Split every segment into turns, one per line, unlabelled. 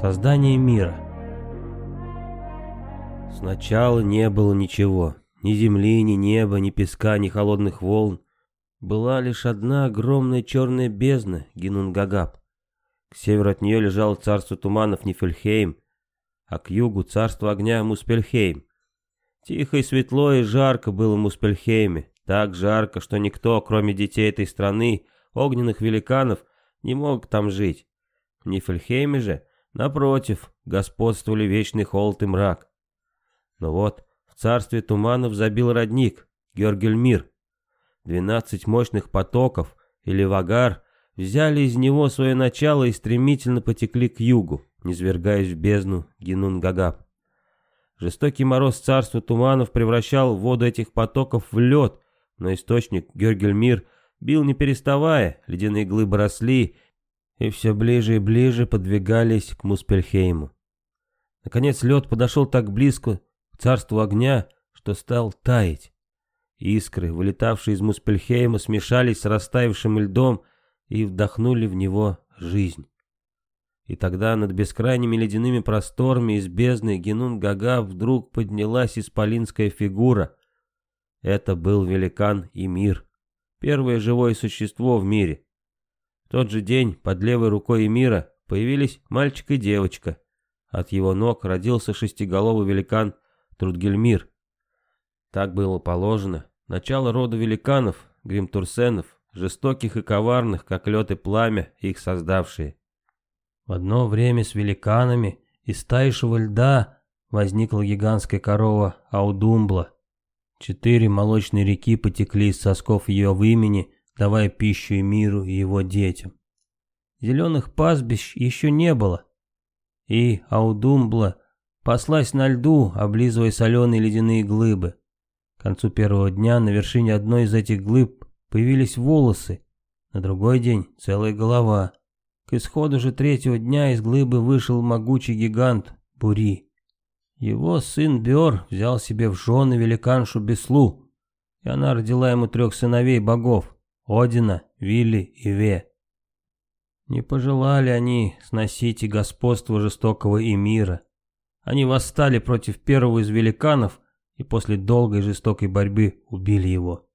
Создание мира. Сначала не было ничего. Ни земли, ни неба, ни песка, ни холодных волн. Была лишь одна огромная черная бездна, Генунгагап. К северу от нее лежало царство туманов Нифельхейм, а к югу царство огня Муспельхейм. Тихо и светло и жарко было в Муспельхейме, так жарко, что никто, кроме детей этой страны, огненных великанов, не мог там жить. В Нифельхейме же, напротив, господствовали вечный холод и мрак. Но вот в царстве туманов забил родник, Георгельмир. Двенадцать мощных потоков, или вагар, взяли из него свое начало и стремительно потекли к югу, низвергаясь в бездну Генунгагап. Жестокий мороз царства туманов превращал воду этих потоков в лед, но источник Георгельмир бил не переставая, ледяные глыбы росли и все ближе и ближе подвигались к Муспельхейму. Наконец лед подошел так близко к царству огня, что стал таять. Искры, вылетавшие из Муспельхейма, смешались с растаявшим льдом и вдохнули в него жизнь. И тогда над бескрайними ледяными просторами из бездны Генун-Гага вдруг поднялась исполинская фигура. Это был великан и мир, первое живое существо в мире. В тот же день под левой рукой Эмира появились мальчик и девочка. От его ног родился шестиголовый великан Трудгельмир. Так было положено. Начало рода великанов, гримтурсенов, жестоких и коварных, как лед и пламя, их создавшие. В одно время с великанами из тающего льда возникла гигантская корова Аудумбла. Четыре молочные реки потекли из сосков ее в имени, давая пищу и миру и его детям. Зеленых пастбищ еще не было, и Аудумбла паслась на льду, облизывая соленые ледяные глыбы. К концу первого дня на вершине одной из этих глыб появились волосы, на другой день целая голова. К исходу же третьего дня из глыбы вышел могучий гигант Бури. Его сын Бер взял себе в жены великаншу Беслу, и она родила ему трех сыновей богов — Одина, Вилли и Ве. Не пожелали они сносить и господство жестокого Эмира. Они восстали против первого из великанов и после долгой жестокой борьбы убили его.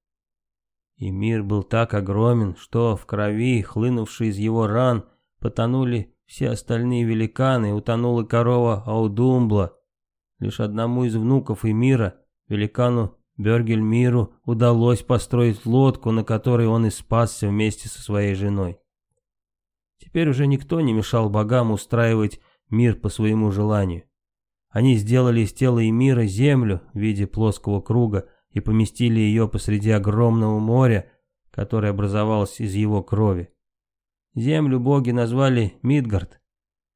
И мир был так огромен, что в крови, хлынувшей из его ран, Потонули все остальные великаны, утонула корова Аудумбла. Лишь одному из внуков Эмира, великану Бергельмиру, удалось построить лодку, на которой он и спасся вместе со своей женой. Теперь уже никто не мешал богам устраивать мир по своему желанию. Они сделали из тела Эмира землю в виде плоского круга и поместили ее посреди огромного моря, которое образовалось из его крови. Землю боги назвали Мидгард,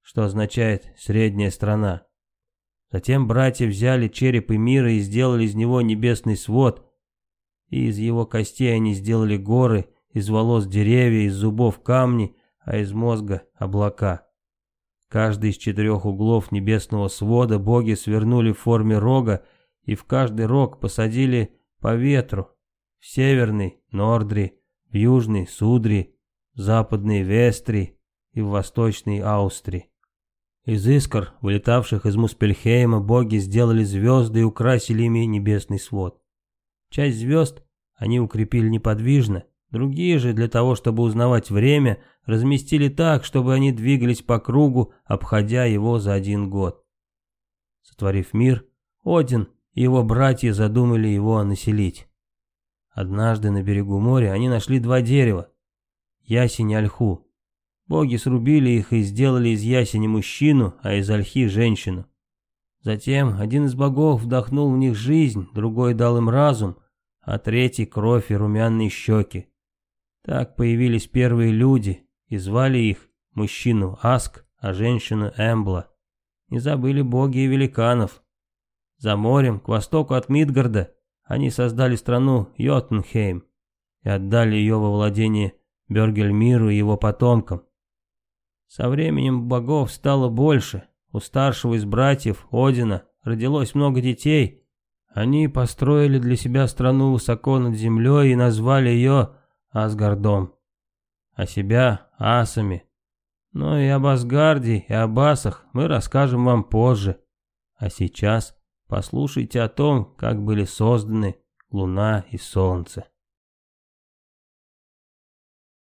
что означает «средняя страна». Затем братья взяли череп и мира и сделали из него небесный свод, и из его костей они сделали горы, из волос деревья, из зубов камни, а из мозга облака. Каждый из четырех углов небесного свода боги свернули в форме рога, и в каждый рог посадили по ветру, в северный — Нордри, в южный — Судри, западной Вестри и в восточной Аустри. Из искр, вылетавших из Муспельхейма, боги сделали звезды и украсили ими небесный свод. Часть звезд они укрепили неподвижно, другие же, для того, чтобы узнавать время, разместили так, чтобы они двигались по кругу, обходя его за один год. Сотворив мир, Один и его братья задумали его населить. Однажды на берегу моря они нашли два дерева, ясень и ольху. Боги срубили их и сделали из ясени мужчину, а из ольхи женщину. Затем один из богов вдохнул в них жизнь, другой дал им разум, а третий — кровь и румяные щеки. Так появились первые люди, и звали их мужчину Аск, а женщину Эмбла. Не забыли боги и великанов. За морем, к востоку от Мидгарда, они создали страну Йотунхейм и отдали ее во владение Бергельмиру и его потомкам. Со временем богов стало больше. У старшего из братьев, Одина, родилось много детей. Они построили для себя страну высоко над землей и назвали ее Асгардом, а себя Асами.
Но и об Асгарде, и об асах мы расскажем вам позже. А сейчас послушайте о том, как были созданы Луна и Солнце.